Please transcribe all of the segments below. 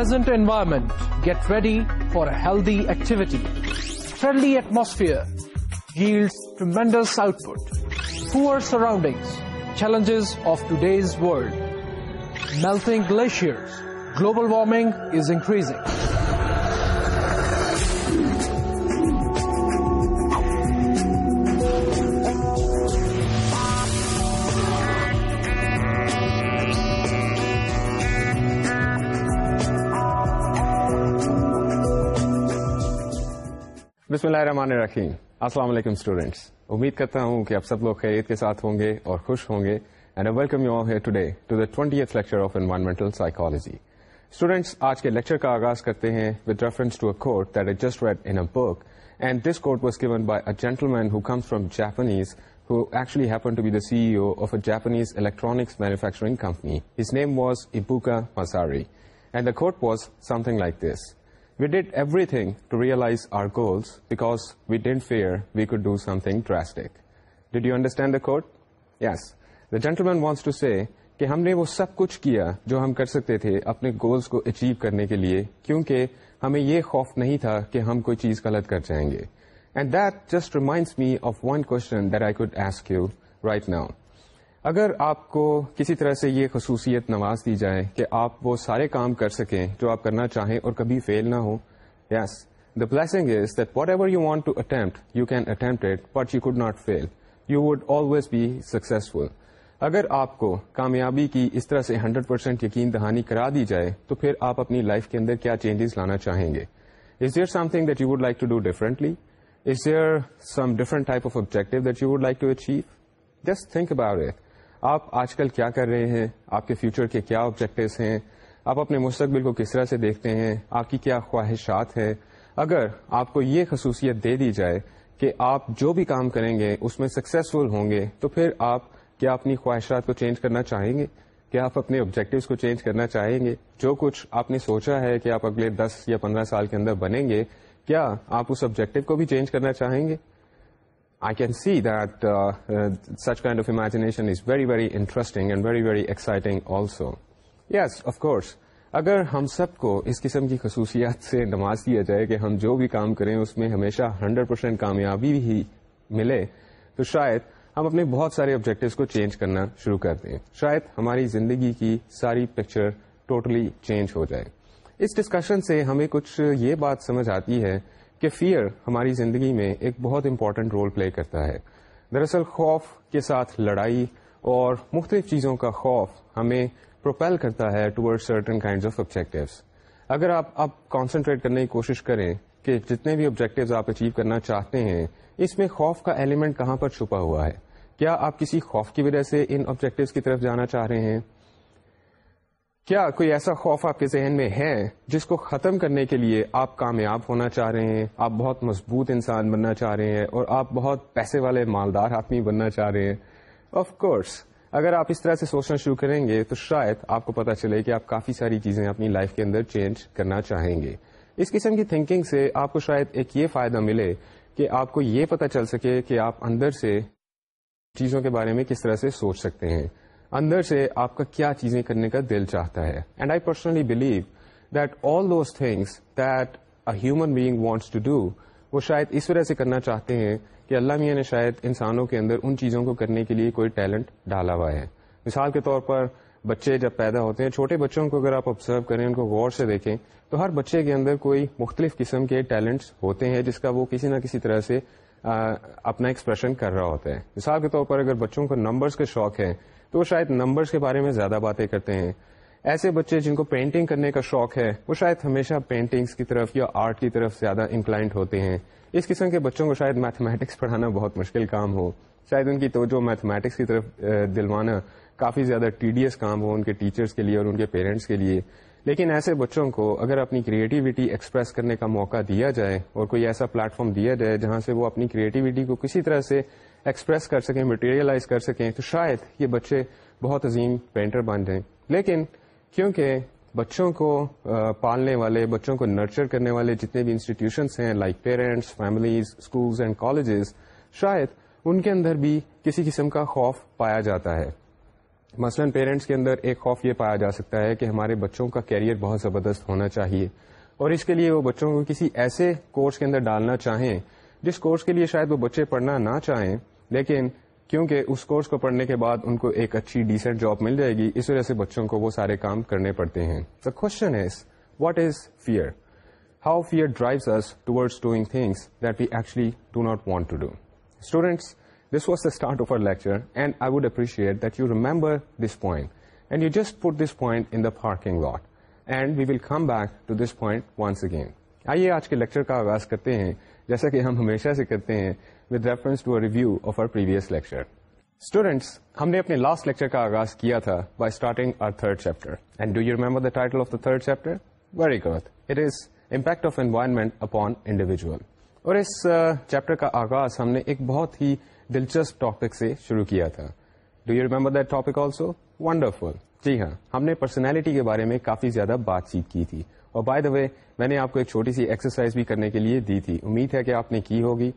Pleasant environment. Get ready for a healthy activity. Friendly atmosphere yields tremendous output. Poor surroundings. Challenges of today's world. Melting glaciers. Global warming is increasing. بسم اللہ الرحمن الرحیم السلام علیکم students امید کرتا ہوں کہ آپ سب لوگ خیریت کے ساتھ ہوں گے اور خوش ہوں گے and a welcome you here today to the twenty eighth lecture of environmental psychology students آج کے لیکچر کا آغاز کرتے ہیں with reference to a quote that just read in book and this quote was given by a gentleman who comes from be the C of a Japanese electronics manufacturing company his name was Ibuka Masaru and the quote was something like this we did everything to realise our goals because we didn't fear we could do something you did you understand the quote yes the gentleman wants to say کہ ہم نے وہ سب کچھ کیا جو ہم کر سکتے تھے اپنے گولز کو اچیو کرنے کے لیے کیونکہ ہمیں یہ خوف نہیں تھا کہ ہم کوئی چیز غلط کر جائیں گے and that just reminds me of one question that I could ask you right now اگر آپ کو کسی طرح سے یہ خصوصیت نواز دی جائے کہ آپ وہ سارے کام کر سکیں جو آپ کرنا چاہیں اور کبھی فیل نہ ہو yes the blessing is that whatever you want to attempt you can attempt it but you could not fail you would always be successful اگر آپ کو کامیابی کی اس طرح سے ہنڈریڈ پرسینٹ یقین دہانی کرا دی جائے تو پھر آپ اپنی لائف کے اندر کیا چینجز لانا چاہیں گے is there something that you would like to do differently is there some different type of objective that you would like to achieve just think about it آپ آج کل کیا کر رہے ہیں آپ کے فیوچر کے کیا آبجیکٹوز ہیں آپ اپنے مستقبل کو کس طرح سے دیکھتے ہیں آپ کی کیا خواہشات ہیں اگر آپ کو یہ خصوصیت دے دی جائے کہ آپ جو بھی کام کریں گے اس میں سکسیزفل ہوں گے تو پھر آپ کیا اپنی خواہشات کو چینج کرنا چاہیں گے کیا آپ اپنے آبجیکٹوز کو چینج کرنا چاہیں گے جو کچھ آپ نے سوچا ہے کہ آپ اگلے دس یا پندرہ سال کے اندر بنیں گے کیا آپ اس آبجیکٹو کو بھی چینج کرنا چاہیں گے I can see that such kind of imagination is very very interesting and very very exciting also yes of course اگر ہم سب کو اس قسم کی خصوصیات سے نماز دیا جائے کہ ہم جو بھی کام کریں اس میں ہمیشہ ہنڈریڈ پرسینٹ کامیابی ملے تو شاید ہم اپنے بہت سارے آبجیکٹوز کو چینج کرنا شروع کر دیں شاید ہماری زندگی کی ساری پکچر ٹوٹلی چینج ہو جائے اس ڈسکشن سے ہمیں کچھ یہ بات سمجھ آتی ہے کہ فیئر ہماری زندگی میں ایک بہت امپورٹنٹ رول پلے کرتا ہے دراصل خوف کے ساتھ لڑائی اور مختلف چیزوں کا خوف ہمیں پروپیل کرتا ہے toward certain kind of objectives اگر آپ اب کانسنٹریٹ کرنے کی کوشش کریں کہ جتنے بھی آبجیکٹیو آپ اچیو کرنا چاہتے ہیں اس میں خوف کا ایلیمنٹ کہاں پر چھپا ہوا ہے کیا آپ کسی خوف کی وجہ سے ان آبجیکٹیو کی طرف جانا چاہ رہے ہیں کیا کوئی ایسا خوف آپ کے ذہن میں ہے جس کو ختم کرنے کے لیے آپ کامیاب ہونا چاہ رہے ہیں آپ بہت مضبوط انسان بننا چاہ رہے ہیں اور آپ بہت پیسے والے مالدار آدمی بننا چاہ رہے ہیں آف کورس اگر آپ اس طرح سے سوچنا شروع کریں گے تو شاید آپ کو پتا چلے کہ آپ کافی ساری چیزیں اپنی لائف کے اندر چینج کرنا چاہیں گے اس قسم کی تھنکنگ سے آپ کو شاید ایک یہ فائدہ ملے کہ آپ کو یہ پتا چل سکے کہ آپ اندر سے چیزوں کے بارے میں کس طرح سے سوچ سکتے ہیں اندر سے آپ کا کیا چیزیں کرنے کا دل چاہتا ہے and I personally believe that all those things that a human being wants to do وہ شاید اس وجہ سے کرنا چاہتے ہیں کہ اللہ میاں نے شاید انسانوں کے اندر ان چیزوں کو کرنے کے لیے کوئی ٹیلنٹ ڈالا ہوا ہے مثال کے طور پر بچے جب پیدا ہوتے ہیں چھوٹے بچوں کو اگر آپ آبزرو کریں ان کو غور سے دیکھیں تو ہر بچے کے اندر کوئی مختلف قسم کے ٹیلنٹس ہوتے ہیں جس کا وہ کسی نہ کسی طرح سے اپنا ایکسپریشن کر رہا ہوتا ہے مثال کے طور پر اگر بچوں کو نمبرز کا شوق ہیں تو وہ شاید نمبرس کے بارے میں زیادہ باتیں کرتے ہیں ایسے بچے جن کو پینٹنگ کرنے کا شوق ہے وہ شاید ہمیشہ پینٹنگس کی طرف یا آرٹ کی طرف زیادہ انکلائنڈ ہوتے ہیں اس قسم کے بچوں کو شاید میتھمیٹکس پڑھانا بہت مشکل کام ہو شاید ان کی توجہ میتھمیٹکس کی طرف دلوانا کافی زیادہ ٹی ڈی ایس کام ہو ان کے ٹیچرس کے لیے اور ان کے پیرنٹس کے لیے لیکن ایسے بچوں کو اگر اپنی کریٹیویٹی ایکسپریس کرنے کا موقع دیا جائے اور کوئی ایسا پلیٹ فارم دیا جائے جہاں سے وہ اپنی کریٹیویٹی کو کسی طرح سے ایکسپریس کر سکیں مٹیریلائز کر سکیں تو شاید یہ بچے بہت عظیم پینٹر بن جائیں لیکن کیونکہ بچوں کو پالنے والے بچوں کو نرچر کرنے والے جتنے بھی انسٹیٹیوشنس ہیں like parents families schools and colleges شاید ان کے اندر بھی کسی قسم کا خوف پایا جاتا ہے مثلا پیرنٹس کے اندر ایک خوف یہ پایا جا سکتا ہے کہ ہمارے بچوں کا کیریئر بہت زبردست ہونا چاہیے اور اس کے لیے وہ بچوں کو کسی ایسے کورس کے اندر ڈالنا چاہیں جس کورس کے لیے شاید وہ بچے پڑھنا نہ چاہیں لیکن کیونکہ اس کورس کو پڑھنے کے بعد ان کو ایک اچھی ڈیسنٹ جاب مل جائے گی اس وجہ سے بچوں کو وہ سارے کام کرنے پڑتے ہیں the question is what is fear how fear drives us towards doing things that we actually do not want to do students this the start of our lecture and I would appreciate that you remember this point and you just put this point in the parking lot and we will come back to this point once again آئیے آج کے لیکچر کا آغاز کرتے ہیں جیسا کہ ہم ہمیشہ سے کرتے ہیں ہم نے اپنے لاسٹ لیکچر کا آغاز کیا تھا ایک بہت ہی دلچسپ ٹاپک سے شروع کیا تھا do you remember topic also wonderful جی ہاں ہم نے پرسنالٹی کے بارے میں کافی زیادہ بات چیت کی تھی اور بائی دا وے میں نے آپ کو ایک چھوٹی سی ایکسرسائز بھی کرنے کے لیے دی تھی امید ہے کہ آپ نے کی ہوگی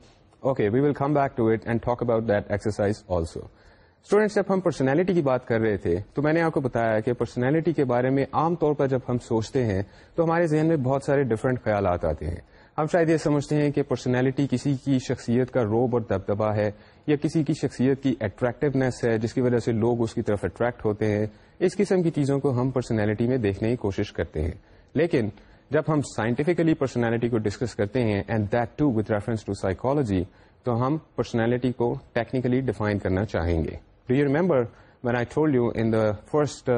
okay we will come back to it and talk about that exercise also students جب ہم پرسنالٹی کی بات کر رہے تھے تو میں نے آپ کو بتایا کہ پرسنالٹی کے بارے میں عام طور پر جب ہم سوچتے ہیں تو ہمارے ذہن میں بہت سارے ڈفرینٹ خیالات آتے ہیں ہم شاید یہ سمجھتے ہیں کہ پرسنالٹی کسی کی شخصیت کا روب اور دبدبا ہے یا کسی کی شخصیت کی اٹریکٹیونیس ہے جس کی وجہ سے لوگ اس کی طرف اٹریکٹ ہوتے ہیں اس قسم کی چیزوں کو ہم پرسنالٹی میں دیکھنے کی کوشش کرتے ہیں لیکن جب ہم سائنٹیفکلی پرسنالٹی کو ڈسکس کرتے ہیں and that too with reference to psychology تو ہم پرسنالٹی کو ٹیکنیکلی ڈیفائن کرنا چاہیں گے do you remember when I told you in the first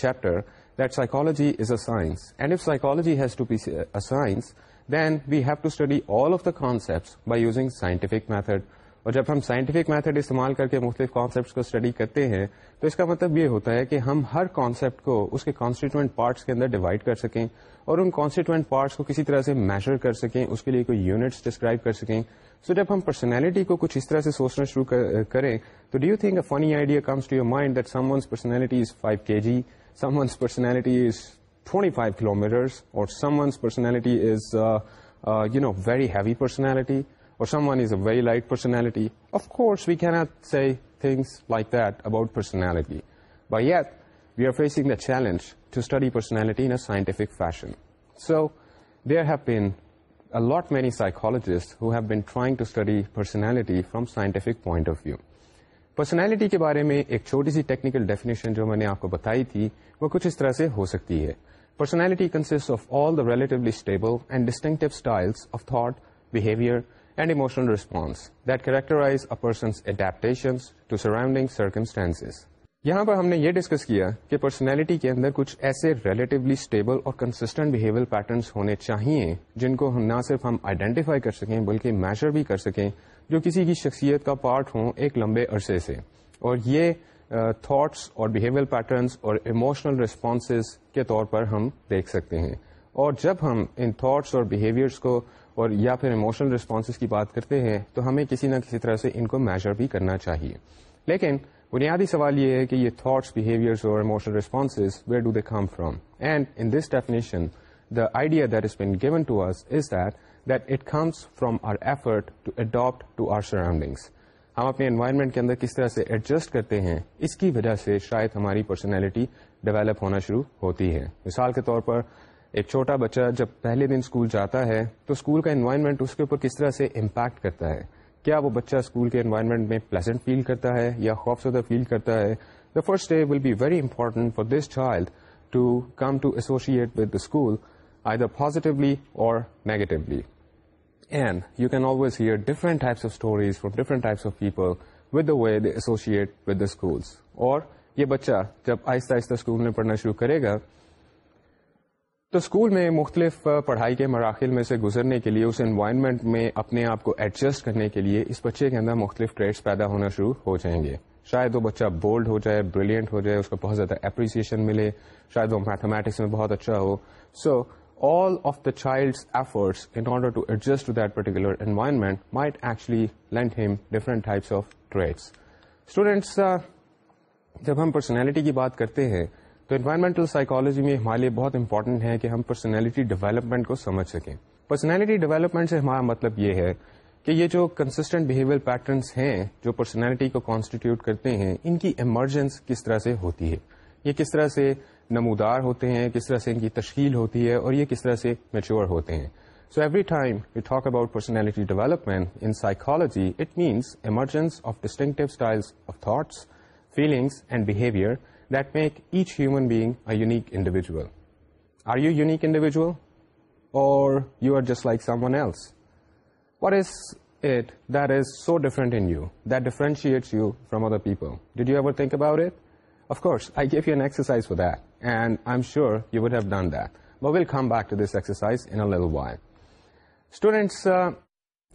chapter that psychology is a science and if psychology has to be science then we have to study all of the concept by using scientific method اور جب ہم scientific method استعمال کر کے مختلف concepts کو study کرتے ہیں تو اس کا مطلب یہ ہوتا ہے کہ ہم ہر کانسیپٹ کو اس کے کانسٹیٹوئنٹ پارٹس کے اندر ڈیوائڈ کر سکیں اور ان کانسٹیٹوئنٹ پارٹس کو کسی طرح سے میشر کر سکیں اس کے لیے کوئی یونٹس ڈسکرائب کر سکیں سو so جب ہم پرسنالٹی کو کچھ اس طرح سے سوچنا شروع کریں تو do you think a funny idea comes to your mind that someone's personality is five K G someone's personality is twenty five kilometres اور someone's personality is you know very heavy personality someone is a very light personality of course we care about personality but we are faced the challenge to study personality scientific fashion so there have been many psychologists he personality from scientific point of view personality کے بارے میں ایک چھوٹی سی technical definition جو میں نے آپ کو بتائی تھی وہ کچھ اس طرح سے ہو سکتی ہے personality consist of all the rubble and distinct style of thought behaviour and emotional person's that to surrounding circumstances. یہاں پر ہم نے یہ ڈسکس کیا کہ پرسنالٹی کے اندر کچھ ایسے ریلیٹیولی اسٹیبل اور کنسسٹنٹ بہیویئر پیٹرنس ہونے چاہیے جن کو ہم نہ صرف ہم آئیڈینٹیفائی کر سکیں بلکہ میشر بھی کر سکیں جو کسی کی شخصیت کا پارٹ ہوں ایک لمبے عرصے سے اور یہ تھاٹس اور بہیویئر پیٹرنس اور اموشنل ریسپانسز کے طور پر ہم دیکھ سکتے ہیں اور جب ہم ان تھاٹس اور بہیویئرس کو اور یا پھر اموشنل رسپانسز کی بات کرتے ہیں تو ہمیں کسی نہ کسی طرح سے ان کو میجر بھی کرنا چاہیے لیکن بنیادی سوال یہ ہے کہ یہ تھاٹس بہیویئرس اور emotional responses where do they come from and in this definition the idea that is been given to us is that that it comes from our effort to adapt to our surroundings ہم اپنے environment کے اندر کس طرح سے adjust کرتے ہیں اس کی وجہ سے شاید ہماری پرسنالٹی ڈیولپ ہونا شروع ہوتی ہے مثال کے طور پر ایک چھوٹا بچہ جب پہلے دن اسکول جاتا ہے تو اسکول کا انوائرمنٹ اس کے اوپر کس طرح سے امپیکٹ کرتا ہے کیا وہ بچہ اسکول کے انوائرمنٹ میں پلیزنٹ فیل کرتا ہے یا خوف زدہ فیل کرتا ہے the first day will be very important for this child to come to associate with the school I the positively or negatively and you can always hear different types of stories from different types of people with the way associate with the schools اور یہ بچہ جب آہستہ آہستہ school میں پڑھنا شروع کرے گا تو اسکول میں مختلف پڑھائی کے مراحل میں سے گزرنے کے لیے اس انوائرمنٹ میں اپنے آپ کو ایڈجسٹ کرنے کے لیے اس بچے کے اندر مختلف ٹریڈس پیدا ہونا شروع ہو جائیں گے شاید وہ بچہ بولڈ ہو جائے بریلینٹ ہو جائے اس کو بہت زیادہ اپریسیشن ملے شاید وہ میتھمیٹکس میں بہت اچھا ہو so all of the child efforts in order to adjust to that particular environment might actually land him different types of traits students جب ہم پرسنالٹی کی بات کرتے ہیں تو انوائرمنٹل سائیکالوجی میں ہمارے لیے بہت امپورٹنٹ ہے کہ ہم پرسنالٹی ڈیولپمنٹ کو سمجھ سکیں پرسنالٹی ڈیولپمنٹ سے ہمارا مطلب یہ ہے کہ یہ جو کنسسٹنٹ بہیویئر پیٹرنس ہیں جو پرسنالٹی کو کانسٹیٹیوٹ کرتے ہیں ان کی ایمرجنس کس طرح سے ہوتی ہے یہ کس طرح سے نمودار ہوتے ہیں کس طرح سے ان کی تشکیل ہوتی ہے اور یہ کس طرح سے میچور ہوتے ہیں so every time you talk about personality development in psychology it means emergence of distinct style of thoughts feelings and behaviour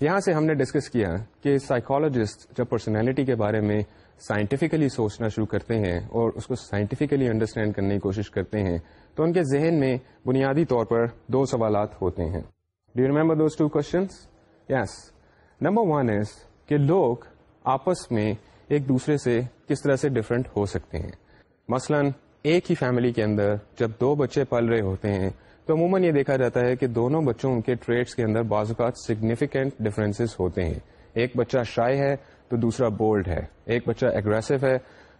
یہاں سے ہم نے ڈسکس کیا کہ سائیکولوجیسٹ جب پرسنالٹی کے بارے میں سائنٹیفکلی سوچنا شروع کرتے ہیں اور اس کو سائنٹیفکلی انڈرسٹینڈ کرنے کی کوشش کرتے ہیں تو ان کے ذہن میں بنیادی طور پر دو سوالات ہوتے ہیں do you remember those two questions yes number one is کہ لوگ آپس میں ایک دوسرے سے کس طرح سے ڈفرینٹ ہو سکتے ہیں مثلا ایک ہی فیملی کے اندر جب دو بچے پل رہے ہوتے ہیں تو عموماً یہ دیکھا جاتا ہے کہ دونوں بچوں کے ٹریٹس کے اندر بعض اوقات سگنیفیکینٹ ڈفرینسز ہوتے ہیں ایک بچہ شائع ہے تو دوسرا بولڈ ہے ایک بچہ اگریسو ہے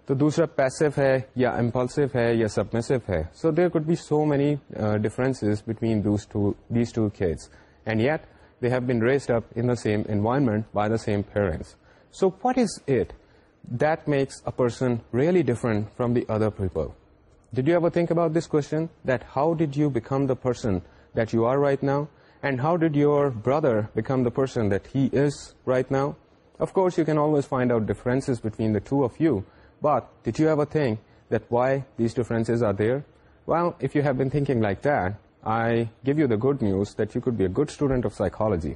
تو دوسرا پیسو ہے یا امپلسو ہے یا سبمیسو ہے so there could be so many difference between these two کیڈ and yet they have been raised up in the same environment by the same parents so what is it that makes a person really different from the other people did you ever think about this question that how did you become the person that you are right now and how did your brother become the person that he is right now of course you can you, find out you between think you but these you have a think that why these been are like if you have you thinking like that I give you the good news that you could be a good student of psychology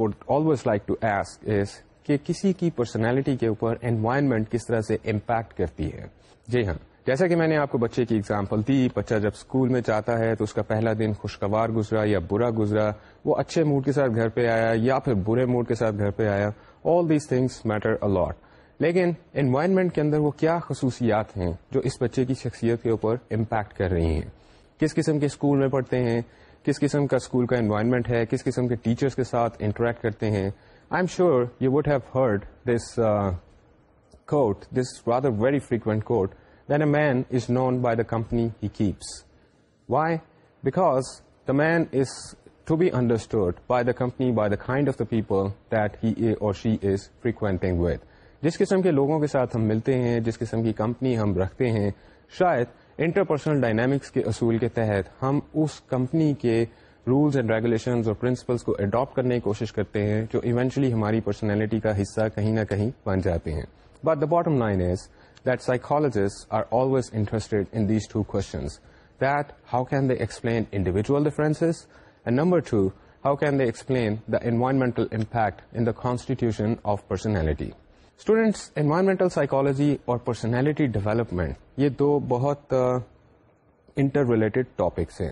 would always like to ask is, کہ کسی کی personality کے اوپر environment کس طرح سے impact کرتی ہے جی ہاں جیسا کہ میں نے آپ کو بچے کی اگزامپل دی بچہ جب اسکول میں جاتا ہے تو اس کا پہلا دن خوشگوار گزرا یا برا گزرا وہ اچھے موڈ کے ساتھ گھر پہ آیا یا پھر برے موڈ کے ساتھ گھر پہ آیا all these things matter a lot لیکن انوائرمنٹ کے اندر وہ کیا خصوصیات ہیں جو اس بچے کی شخصیت کے اوپر امپیکٹ کر رہی ہیں کس قسم کے اسکول میں پڑھتے ہیں کس قسم کا اسکول کا انوائرمنٹ ہے کس قسم کے ٹیچرس کے ساتھ انٹریکٹ کرتے ہیں I am sure you would have heard this quote this rather very frequent quote man is known the company he keeps why because the man is to be understood by the company by the kind of the people that he a or she is frequenting with جس قسم کے لوگوں کے ساتھ ہم ملتے ہیں جس قسم کی کمپنی ہم رکھتے ہیں شاید انٹرپرسنل ڈائنامکس کے اصول کے تحت ہم اس کمپنی کے رولز اینڈ ریگولیشنز اور پرنسپلس کو اڈاپٹ کرنے کی کوشش کرتے ہیں جو ایونچولی ہماری پرسنالٹی کا حصہ کہیں نہ کہیں بن جاتے ہیں but the bottom line is that psychologist are always interest in these two questions that how can they explain individual difference and number two how can they explain the environmental impact in the constitution of personality students environmental psychology اور personality development یہ دو بہت interrelated topics ہیں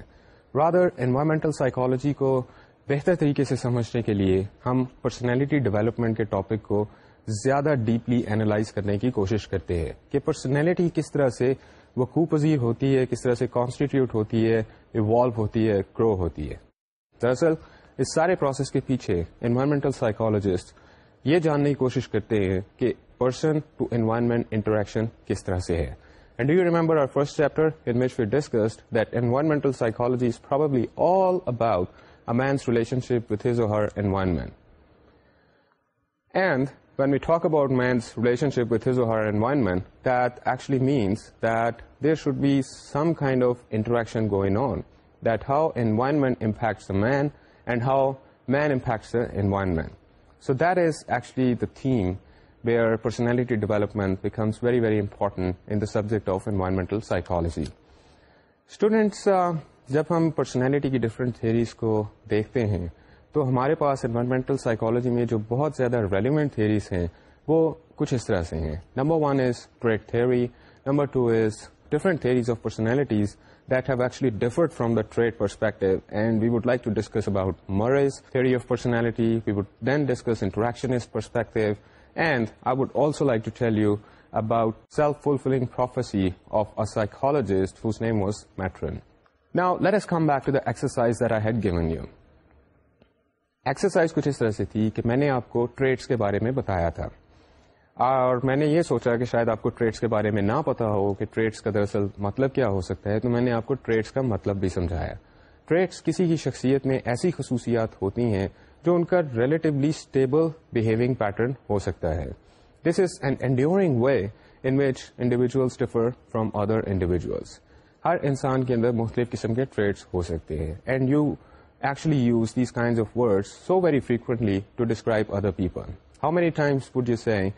rather environmental psychology کو بہتر طریقے سے سمجھنے کے لیے ہم پرسنالٹی ڈویلپمنٹ کے ٹاپک کو زیادہ ڈیپلی اینالائز کرنے کی کوشش کرتے ہیں کہ پرسنالٹی کس طرح سے وہ پذیر ہوتی ہے کس طرح سے کانسٹیٹیوٹ ہوتی ہے ایوالو ہوتی ہے گرو ہوتی ہے دراصل اس سارے پروسیس کے پیچھے انوائرمنٹل سائیکالوجسٹ یہ جاننے کی کوشش کرتے ہیں کہ پرسن ٹو انوائرمنٹ انٹریکشن کس طرح سے ہے And do you remember our first chapter in which we discussed that environmental psychology is probably all about a man's relationship with his or her environment. And talk about means relationship with his or environment that actually means that there should be some kind of interaction go an on that how environment impacts the man and how man impacts the environment so that is actually the time where personality development becomes very very important in the subject of environmental psychology students جب ہم پرسنيلٹى كى ڈيفرنٹ تھيريز كو ديكھتے ہيں تو ہمارے پاس environmental psychology میں جو بہت زیادہ ریلیونٹ تھیریز ہیں وہ کچھ اس طرح سے ہیں number one is trait theory number two is different theories of personalities that have actually differed from the trait perspective and we would like to discuss about Murray's theory of personality we would then discuss interaction and I would also like to tell you about self fulfilling prophecy of a whose name was Merton میٹرنٹسائز I you exercise کچھ اس طرح سے تھی کہ میں نے آپ کو ٹریڈس کے بارے میں بتایا تھا اور میں نے یہ سوچا کہ شاید آپ کو ٹریڈس کے بارے میں نہ پتا ہو کہ ٹریڈس کا دراصل مطلب کیا ہو سکتا ہے تو میں نے آپ کو ٹریڈس کا مطلب بھی سمجھایا ٹریڈس کسی کی شخصیت میں ایسی خصوصیات ہوتی ہیں جو ان کا ریلیٹولی اسٹیبل بہیونگ پیٹرن ہو سکتا ہے this is an enduring way in which individuals differ from other individuals ہر انسان کے اندر مختلف قسم کے ٹریڈس ہو سکتے ہیں and you actually use these kinds of words so very frequently to describe other people. How many times would you say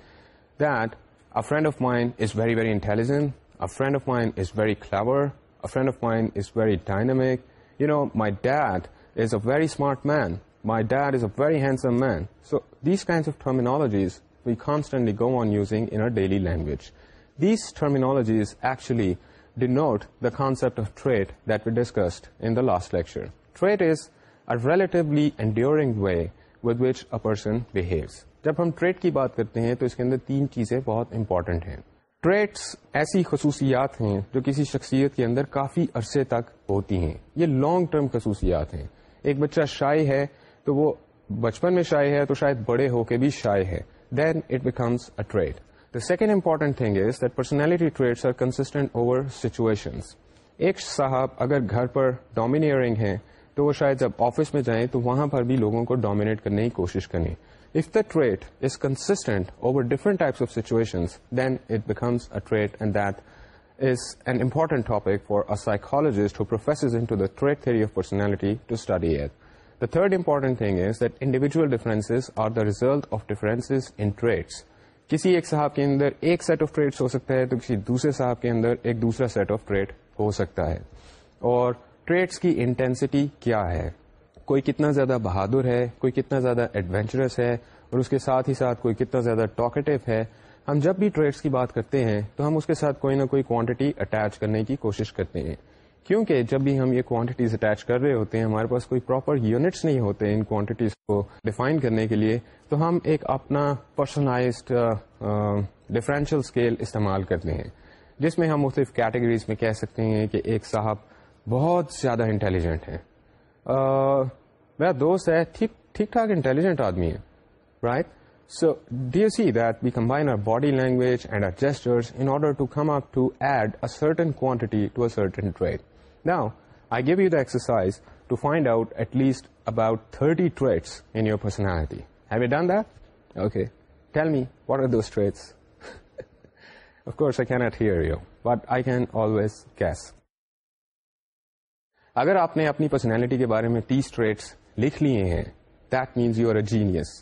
that a friend of mine is very, very intelligent, a friend of mine is very clever, a friend of mine is very dynamic, you know, my dad is a very smart man, my dad is a very handsome man. So these kinds of terminologies we constantly go on using in our daily language. These terminologies actually denote the concept of trait that we discussed in the last lecture. Trait is a enduring way with which person جب ہم treat کی بات کرتے ہیں تو اس کے اندر تین چیزیں بہت امپورٹنٹ ہیں ٹریٹس ایسی خصوصیات ہیں جو کسی شخصیت کے اندر کافی عرصے تک ہوتی ہیں یہ لانگ ٹرم خصوصیات ہیں ایک بچہ شائع ہے تو وہ بچپن میں شائع ہے تو شاید بڑے ہو کے بھی شائع ہے then it becomes a trait the second important thing is that personality traits are constant over situation ایک صاحب اگر گھر پر ڈومینئرنگ ہیں تو وہ شاید جب آفس میں جائیں تو وہاں پر بھی لوگوں کو ڈومینیٹ کرنے کی کوشش کریں if the trait is constant over different of situation then اٹکمس a trait and is an important topic for a psychologist professors to the trait theory of personality to study third the third is thing is differences individual the are the result of traits. کسی ایک sahab کے اندر ایک set of traits ہو سکتا ہے تو کسی دوسرے صاحب کے اندر ایک دوسرا سیٹ آف ٹریڈ ہو سکتا ہے اور ٹریٹس کی انٹینسٹی کیا ہے کوئی کتنا زیادہ بہادر ہے کوئی کتنا زیادہ ایڈونچرس ہے اور اس کے ساتھ ہی ساتھ کوئی کتنا زیادہ ٹاکٹیو ہے ہم جب بھی ٹریٹس کی بات کرتے ہیں تو ہم اس کے ساتھ کوئی نہ کوئی کوانٹٹی اٹیچ کرنے کی کوشش کرتے ہیں کیونکہ جب بھی ہم یہ کوانٹٹیز اٹیچ کر رہے ہوتے ہیں ہمارے پاس کوئی پراپر یونٹس نہیں ہوتے ان کوانٹٹیز کو ڈیفائن کرنے کے لیے تو ہم ایک اپنا پرسنائزڈ ڈفرینشیل اسکیل استعمال کرتے ہیں جس میں ہم مختلف کیٹیگریز میں کہہ سکتے ہیں کہ ایک صاحب بہت زیادہ انٹیلیجنٹ ہیں میرا دوست ہے ٹھیک ٹھاک انٹیلیجنٹ آدمی ہے right so do you see that we combine our body language and our gesture in order to come up to add a certain quantity to a certain trait now I give you the exercise to find out at least about thirty traits in your personality have you done that okay tell me what are those traits Of course, I cannot hear you, but I can always guess. اگر آپ نے اپنی personality کے بارے میں تیس traits لکھ لیے ہیں that means you a genius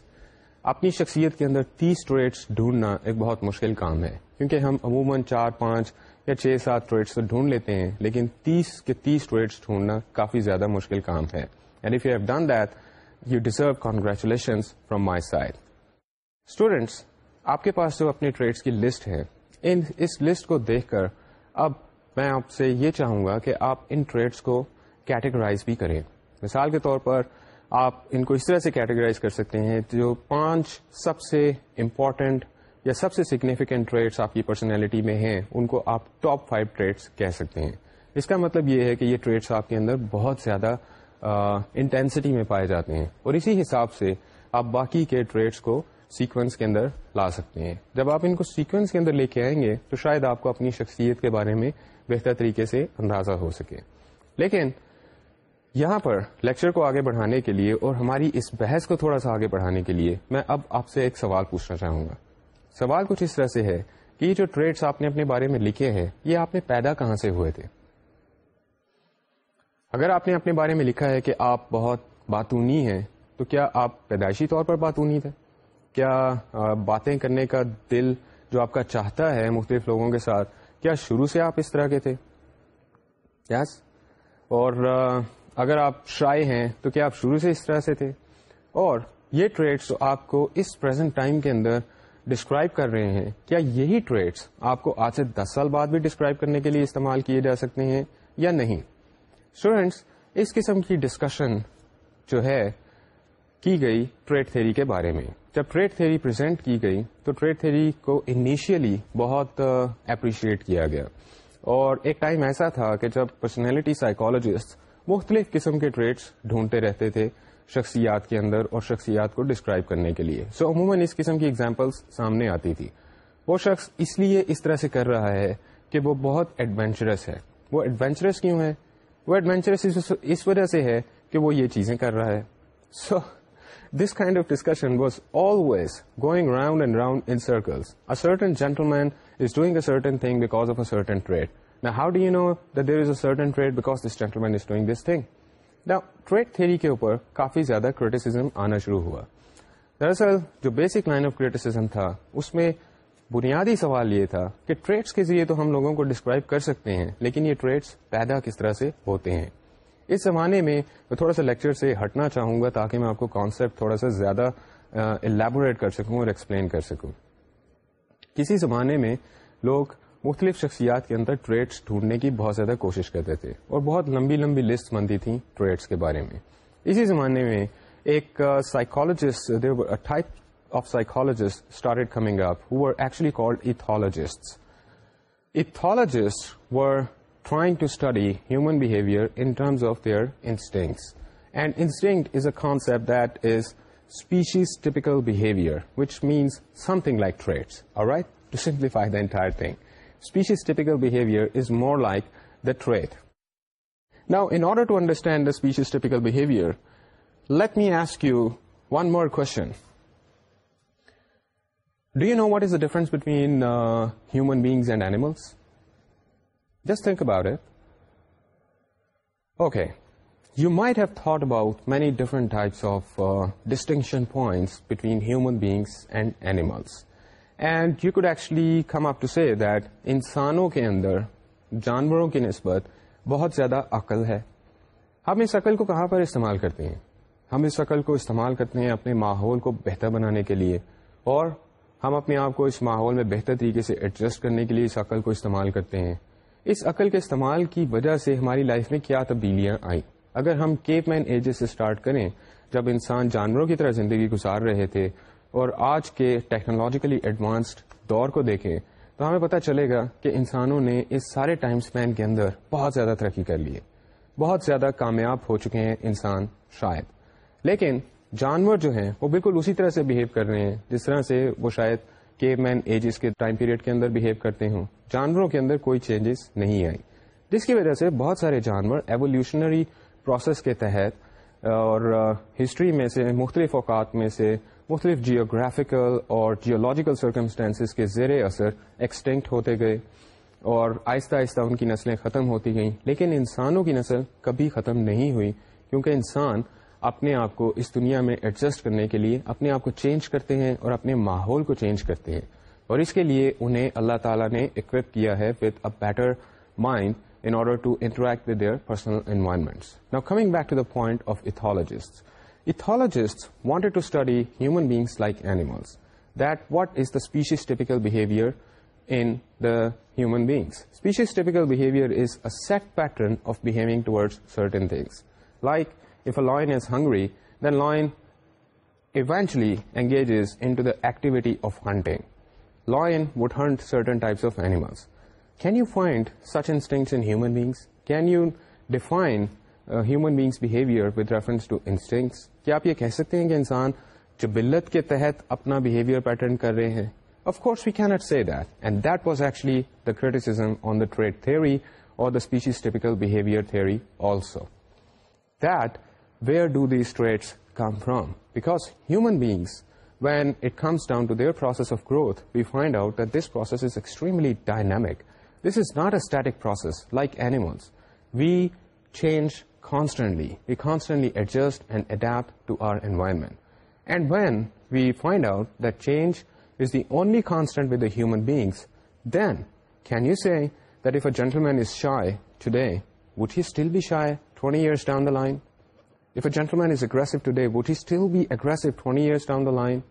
اپنی شخصیت کے اندر تیس ٹریٹس ڈھونڈنا ایک بہت مشکل کام ہے کیونکہ ہم عموماً چار پانچ یا چھ سات تو ڈھونڈ لیتے ہیں لیکن تیس تیس کے ٹریٹس ڈھونڈنا کافی زیادہ مشکل کام ہے and if you have done that you deserve congratulation from my side students آپ کے پاس جو اپنے ٹریڈس کی لسٹ ہے اس لسٹ کو دیکھ کر اب میں آپ سے یہ چاہوں گا کہ آپ ان ٹریڈس کو کیٹیگرائز بھی کریں مثال کے طور پر آپ ان کو اس طرح سے کیٹیگرائز کر سکتے ہیں جو پانچ سب سے امپورٹنٹ یا سب سے سگنیفیکینٹ ٹریڈس آپ کی پرسنالٹی میں ہیں ان کو آپ ٹاپ فائیو ٹریٹس کہہ سکتے ہیں اس کا مطلب یہ ہے کہ یہ ٹریڈس آپ کے اندر بہت زیادہ انٹینسٹی میں پائے جاتے ہیں اور اسی حساب سے آپ باقی کے ٹریڈس کو سیکوینس کے اندر لا سکتے ہیں جب آپ ان کو سیکوینس کے اندر لے کے آئیں گے تو شاید آپ کو اپنی شخصیت کے بارے میں بہتر طریقے سے اندازہ ہو سکے لیکن یہاں پر لیکچر کو آگے بڑھانے کے لیے اور ہماری اس بحث کو تھوڑا سا آگے بڑھانے کے لیے میں اب آپ سے ایک سوال پوچھنا چاہوں گا سوال کچھ اس طرح سے ہے کہ جو ٹریڈس آپ نے اپنے بارے میں لکھے ہیں یہ آپ نے پیدا کہاں سے ہوئے تھے اگر آپ نے اپنے بارے میں لکھا ہے کہ آپ بہت باتونی ہیں تو کیا آپ پیدائشی طور پر باتونی تھے کیا باتیں کرنے کا دل جو آپ کا چاہتا ہے مختلف لوگوں کے ساتھ کیا شروع سے آپ اس طرح کے تھے یس yes? اور اگر آپ شائع ہیں تو کیا آپ شروع سے اس طرح سے تھے اور یہ ٹریڈس آپ کو اس پرزینٹ ٹائم کے اندر ڈسکرائب کر رہے ہیں کیا یہی ٹریڈس آپ کو آج سے دس سال بعد بھی ڈسکرائب کرنے کے لیے استعمال کیے جا سکتے ہیں یا نہیں اسٹوڈینٹس اس قسم کی ڈسکشن جو ہے کی گئی ٹریڈ تھیری کے بارے میں جب ٹریڈ تھیری پریزنٹ کی گئی تو ٹریڈ تھیری کو انیشیلی بہت اپریشیٹ کیا گیا اور ایک ٹائم ایسا تھا کہ جب پرسنالٹی سائیکولوجسٹ مختلف قسم کے ٹریٹس ڈھونڈتے رہتے تھے شخصیات کے اندر اور شخصیات کو ڈسکرائب کرنے کے لیے سو so, عموماً اس قسم کی ایگزامپلس سامنے آتی تھی وہ شخص اس لیے اس طرح سے کر رہا ہے کہ وہ بہت ایڈونچرس ہے وہ ایڈونچرس کیوں ہے وہ ایڈونچرس اس وجہ سے ہے کہ وہ یہ چیزیں کر رہا ہے so this kind of discussion was always going round and round in certain gentleman is doing a certain thing because of certain trait how do you know their thing نہ ٹریڈ تھری کے اوپر کافی زیادہ آنا شروع ہوا دراصل جو تھا اس میں بنیادی سوال یہ تھا کہ ٹریڈس کے ذریعے تو ہم لوگوں کو ڈسکرائب کر سکتے ہیں لیکن یہ ٹریڈس پیدا کس طرح سے ہوتے ہیں اس زمانے میں میں تھوڑا سا لیکچر سے ہٹنا چاہوں گا تاکہ میں آپ کو کانسیپٹ تھوڑا سا زیادہ الیبوریٹ کر سکوں اور ایکسپلین کر سکوں کسی زمانے میں لوگ مختلف شخصیات کے اندر ٹریٹس ڈھونڈنے کی بہت زیادہ کوشش کرتے تھے اور بہت لمبی لمبی لسٹ بنتی تھیں ٹریٹس کے بارے میں اسی زمانے میں ایک type of psychologist سائکالوجیسٹارٹ coming up actually called were trying to study human behaviour in terms of their instincts and instinct is a concept that is species typical behaviour which means something like trade to simply five Species typical behavior is more like the trait. Now, in order to understand the species typical behavior, let me ask you one more question. Do you know what is the difference between uh, human beings and animals? Just think about it. Okay, you might have thought about many different types of uh, distinction points between human beings and animals. And you could actually come up to say that انسانوں کے اندر جانوروں کی نسبت بہت زیادہ عقل ہے ہم اس عقل کو کہاں پر استعمال کرتے ہیں ہم اس عقل کو استعمال کرتے ہیں اپنے ماحول کو بہتر بنانے کے لیے اور ہم اپنے آپ کو اس ماحول میں بہتر طریقے سے ایڈجسٹ کرنے کے لیے اس عقل کو استعمال کرتے ہیں اس عقل کے استعمال کی وجہ سے ہماری لائف میں کیا تبدیلیاں آئیں اگر ہم کیپ مین ایجز سے اسٹارٹ کریں جب انسان جانوروں کی طرح زندگی گزار رہے تھے اور آج کے ٹیکنالوجیکلی ایڈوانسڈ دور کو دیکھیں تو ہمیں پتہ چلے گا کہ انسانوں نے اس سارے ٹائم اسپین کے اندر بہت زیادہ ترقی کر لی ہے بہت زیادہ کامیاب ہو چکے ہیں انسان شاید لیکن جانور جو ہیں وہ بالکل اسی طرح سے بہیو کر رہے ہیں جس طرح سے وہ شاید کیو مین ایجز کے ٹائم پیریڈ کے اندر بہیو کرتے ہوں جانوروں کے اندر کوئی چینجز نہیں آئی جس کی وجہ سے بہت سارے جانور ایولیوشنری پروسیس کے تحت اور ہسٹری میں سے مختلف اوقات میں سے مختلف جیوگرافیکل اور جیولوجیکل سرکمسٹانسز کے زیر اثر ایکسٹینکٹ ہوتے گئے اور آہستہ آہستہ ان کی نسلیں ختم ہوتی گئیں لیکن انسانوں کی نسل کبھی ختم نہیں ہوئی کیونکہ انسان اپنے آپ کو اس دنیا میں ایڈجسٹ کرنے کے لیے اپنے آپ کو چینج کرتے ہیں اور اپنے ماحول کو چینج کرتے ہیں اور اس کے لیے انہیں اللہ تعالیٰ نے اکوپ کیا ہے with a better mind in order to interact with their personal environments now coming back to the point of ethologist Ethologists wanted to study human beings like animals. That what is the species typical behavior in the human beings. Species typical behavior is a set pattern of behaving towards certain things. Like if a lion is hungry, then lion eventually engages into the activity of hunting. Lion would hunt certain types of animals. Can you find such instincts in human beings? Can you define human beings behaviour with reference to instincts کیا آپ یہ کہہ سکتے ہیں کہ انسان جو بلت کے تحت اپنا بہیویئر پیٹرن کر رہے ہیں of course we can't see that and that was actually the criticism on the trait theory اور the species typical behaviour theory also that where do these traits come from because human beings when it comes down to their process of growth we find out this process is extremely dynamic this is not a static process like animals we change constantly. We constantly adjust and adapt to our environment. And when we find out that change is the only constant with the human beings, then can you say that if a gentleman is shy today, would he still be shy 20 years down the line? If a gentleman is aggressive today, would he still be aggressive 20 years down the line?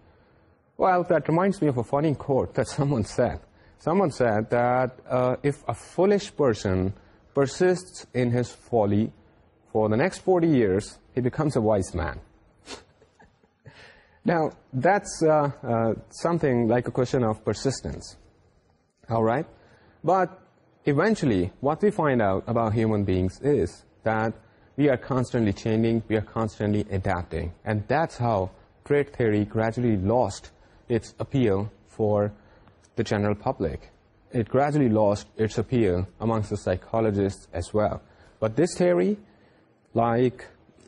Well, that reminds me of a funny quote that someone said. Someone said that uh, if a foolish person persists in his folly, for the next 40 years, he becomes a wise man. Now, that's uh, uh, something like a question of persistence, all right? But eventually, what we find out about human beings is that we are constantly changing, we are constantly adapting, and that's how trait theory gradually lost its appeal for the general public. It gradually lost its appeal amongst the psychologists as well. But this theory like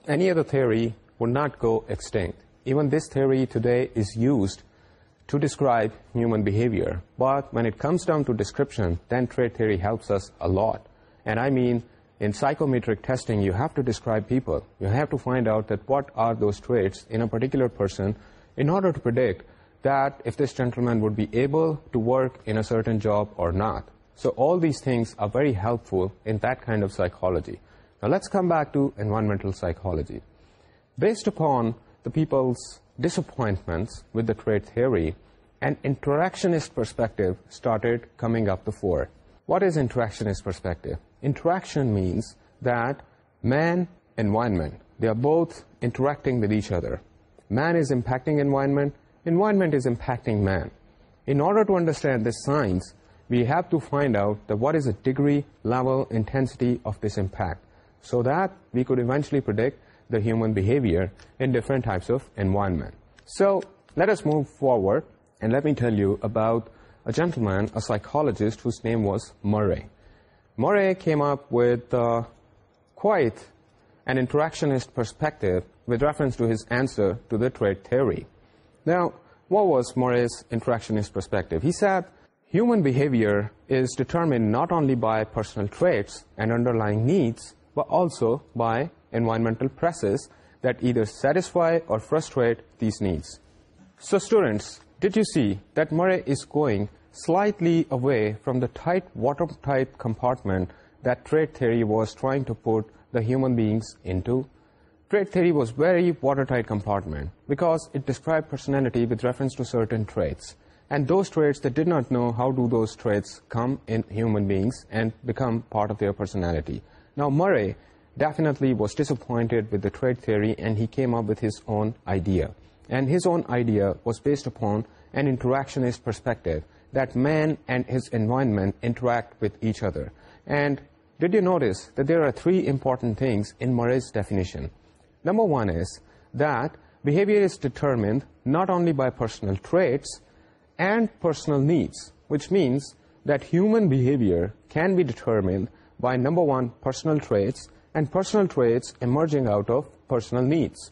any other theory, would not go extinct. Even this theory today is used to describe human behavior. But when it comes down to description, then trait theory helps us a lot. And I mean, in psychometric testing, you have to describe people. You have to find out that what are those traits in a particular person in order to predict that if this gentleman would be able to work in a certain job or not. So all these things are very helpful in that kind of psychology. Now let's come back to environmental psychology. Based upon the people's disappointments with the trait theory, an interactionist perspective started coming up the fore. What is interactionist perspective? Interaction means that man, environment, they are both interacting with each other. Man is impacting environment, environment is impacting man. In order to understand this science, we have to find out that what is the degree, level, intensity of this impact so that we could eventually predict the human behavior in different types of environment. So let us move forward and let me tell you about a gentleman, a psychologist whose name was Murray. Murray came up with uh, quite an interactionist perspective with reference to his answer to the trait theory. Now, what was Murray's interactionist perspective? He said, human behavior is determined not only by personal traits and underlying needs, but also by environmental pressures that either satisfy or frustrate these needs. So students, did you see that Murray is going slightly away from the tight watertight compartment that trait theory was trying to put the human beings into? Trait theory was very watertight compartment because it described personality with reference to certain traits. And those traits, they did not know how do those traits come in human beings and become part of their personality. Now, Murray definitely was disappointed with the trade theory, and he came up with his own idea. And his own idea was based upon an interactionist perspective, that man and his environment interact with each other. And did you notice that there are three important things in Murray's definition? Number one is that behavior is determined not only by personal traits and personal needs, which means that human behavior can be determined and number one personal out emerging out of personal needs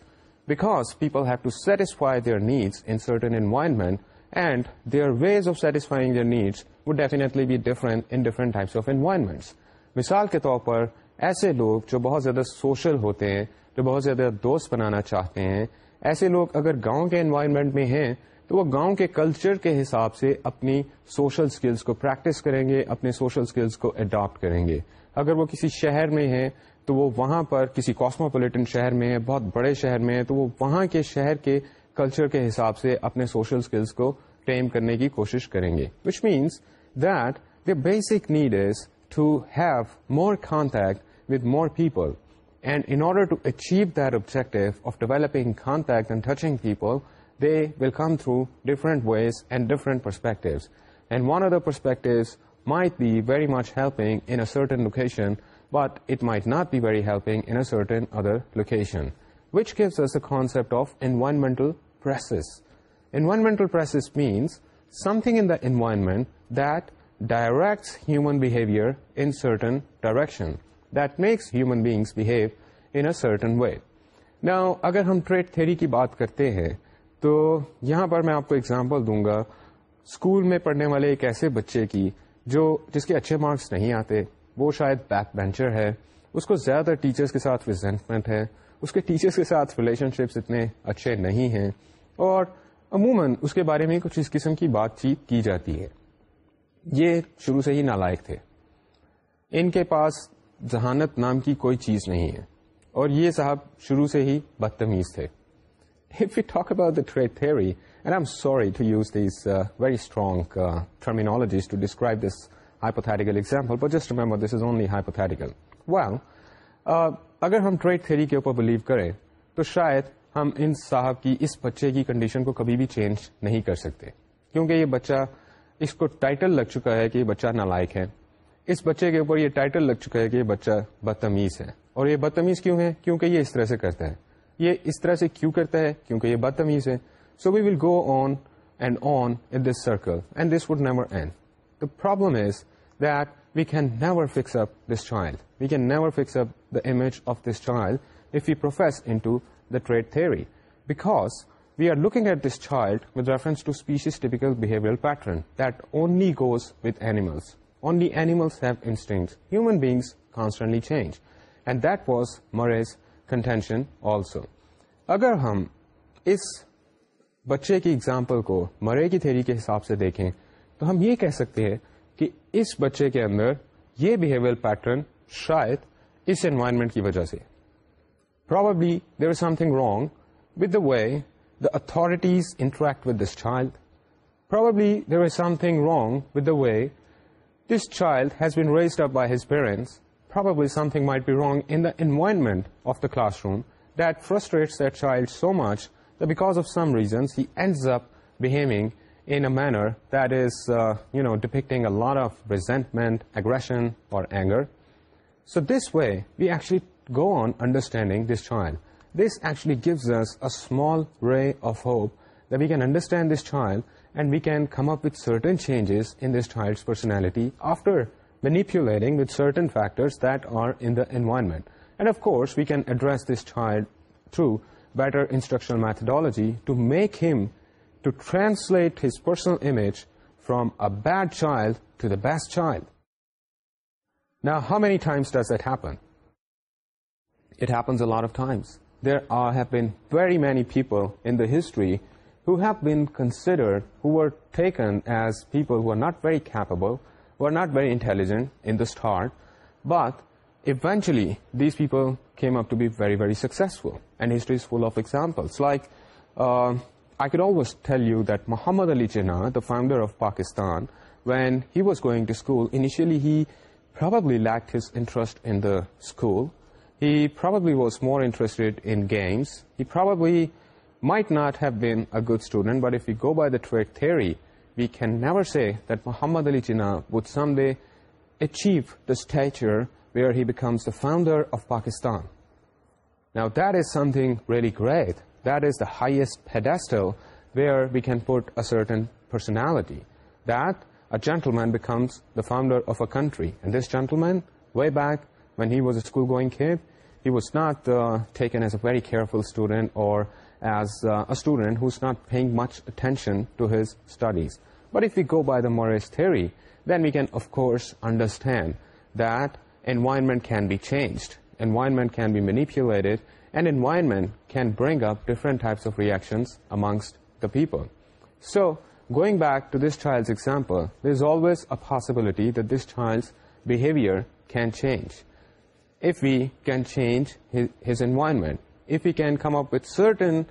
because people have to satisfy their needs in certain environment and their ways of satisfying their needs be different in different types of environments. مثال کے طور پر ایسے لوگ جو بہت زیادہ social ہوتے ہیں جو بہت زیادہ دوست بنانا چاہتے ہیں ایسے لوگ اگر گاؤں کے انوائرمنٹ میں ہیں تو وہ گاؤں کے کلچر کے حساب سے اپنی سوشل اسکلس کو پریکٹس کریں گے اپنے سوشل اسکلس کو اڈاپٹ کریں گے اگر وہ کسی شہر میں ہے تو وہ وہاں پر کسی کاسموپولیٹن شہر میں ہیں بہت بڑے شہر میں ہے تو وہ وہاں کے شہر کے کلچر کے حساب سے اپنے سوشل اسکلس کو ٹیم کرنے کی کوشش کریں گے which means that the basic need is to have more contact with more people and in order to achieve that objective of developing contact and touching people they will come through different ways and different perspective and one of the perspectives might be very much helping in a certain location but it might not be very ہیلپنگیشنسپٹ of environmental environmental means something environment that directs human behaviour in certain direction that makes human beings behave in a certain way نا اگر ہم trait theory کی بات کرتے ہیں تو یہاں پر میں آپ کو اگزامپل دوں گا اسکول میں پڑھنے والے ایک ایسے بچے کی جو جس کے اچھے مارکس نہیں آتے وہ شاید بیک بینچر ہے اس کو زیادہ تر ٹیچرس کے ساتھ ریزینٹمنٹ ہے اس کے ٹیچرس کے ساتھ ریلیشن شپس اتنے اچھے نہیں ہیں اور عموماً اس کے بارے میں کچھ اس قسم کی بات چیت کی جاتی ہے یہ شروع سے ہی نالائق تھے ان کے پاس ذہانت نام کی کوئی چیز نہیں ہے اور یہ صاحب شروع سے ہی بدتمیز تھے If we talk about the theory, very strong terminologies to describe this ہائیزامپل پر جسٹ ممبریکل اگر ہم ٹریڈ تھیری کے اوپر بلیو کریں تو شاید ہم ان صاحب کی اس بچے کی کنڈیشن کو کبھی بھی چینج نہیں کر سکتے کیونکہ یہ بچہ اس کو ٹائٹل لگ چکا ہے کہ یہ بچہ نالائک ہے اس بچے کے اوپر یہ ٹائٹل لگ چکا ہے کہ یہ بچہ بدتمیز ہے اور یہ بدتمیز کیوں ہے کیونکہ یہ اس طرح سے کرتا ہے یہ اس طرح سے کیوں کرتا ہے کیونکہ یہ بدتمیز ہے So we will go on and on in this circle, and this would never end. The problem is that we can never fix up this child. We can never fix up the image of this child if we profess into the trait theory, because we are looking at this child with reference to species-typical behavioral pattern that only goes with animals. Only animals have instincts. Human beings constantly change. And that was Murray's contention also. Agar hum is بچے کی example کو مرے کی theory کے حساب سے دیکھیں تو ہم یہ کہہ سکتے ہیں کہ اس بچے کے اندر یہ بہیویئر پیٹرن شاید اس انوائرمنٹ کی وجہ سے probably there is something wrong with the way the authorities interact with this child probably there is something wrong with the way this child has been raised up by his parents probably something might be wrong environment of the classroom frustrate child so much that because of some reasons he ends up behaving in a manner that is, uh, depicting a lot of resentment, aggression, or anger. So this way, we actually go on understanding this child. This actually gives us a small ray of hope that we can understand this child and we can come up with certain changes in this child's personality after manipulating with certain factors that are in the environment. And of course, we can address this child through better instructional methodology to make him to translate his personal image from a bad child to the best child. Now, how many times does that happen? It happens a lot of times. There have been very many people in the history who have been considered, who were taken as people who are not very capable, who are not very intelligent in the start, but Eventually, these people came up to be very, very successful. And history is full of examples. Like, uh, I could always tell you that Muhammad Ali Jinnah, the founder of Pakistan, when he was going to school, initially he probably lacked his interest in the school. He probably was more interested in games. He probably might not have been a good student, but if we go by the trait theory, we can never say that Muhammad Ali Jinnah would someday achieve the stature where he becomes the founder of Pakistan. Now that is something really great. That is the highest pedestal where we can put a certain personality, that a gentleman becomes the founder of a country. And this gentleman, way back when he was a school-going kid, he was not uh, taken as a very careful student or as uh, a student who's not paying much attention to his studies. But if we go by the Morris theory, then we can, of course, understand that environment can be changed, environment can be manipulated, and environment can bring up different types of reactions amongst the people. So, going back to this child's example, there's always a possibility that this child's behavior can change. If we can change his environment, if we can come up with certain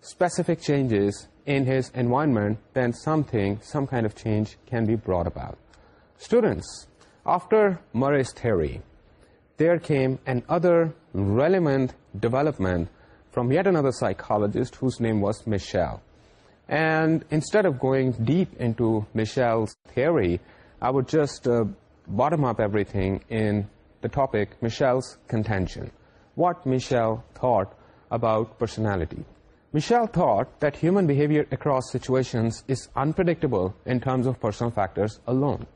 specific changes in his environment, then some kind of change can be brought about. Students, after Murray's theory, there came another relevant development from yet another psychologist whose name was Michel. And instead of going deep into Michel's theory, I would just uh, bottom up everything in the topic Michel's contention, what Michel thought about personality. Michel thought that human behavior across situations is unpredictable in terms of personal factors alone.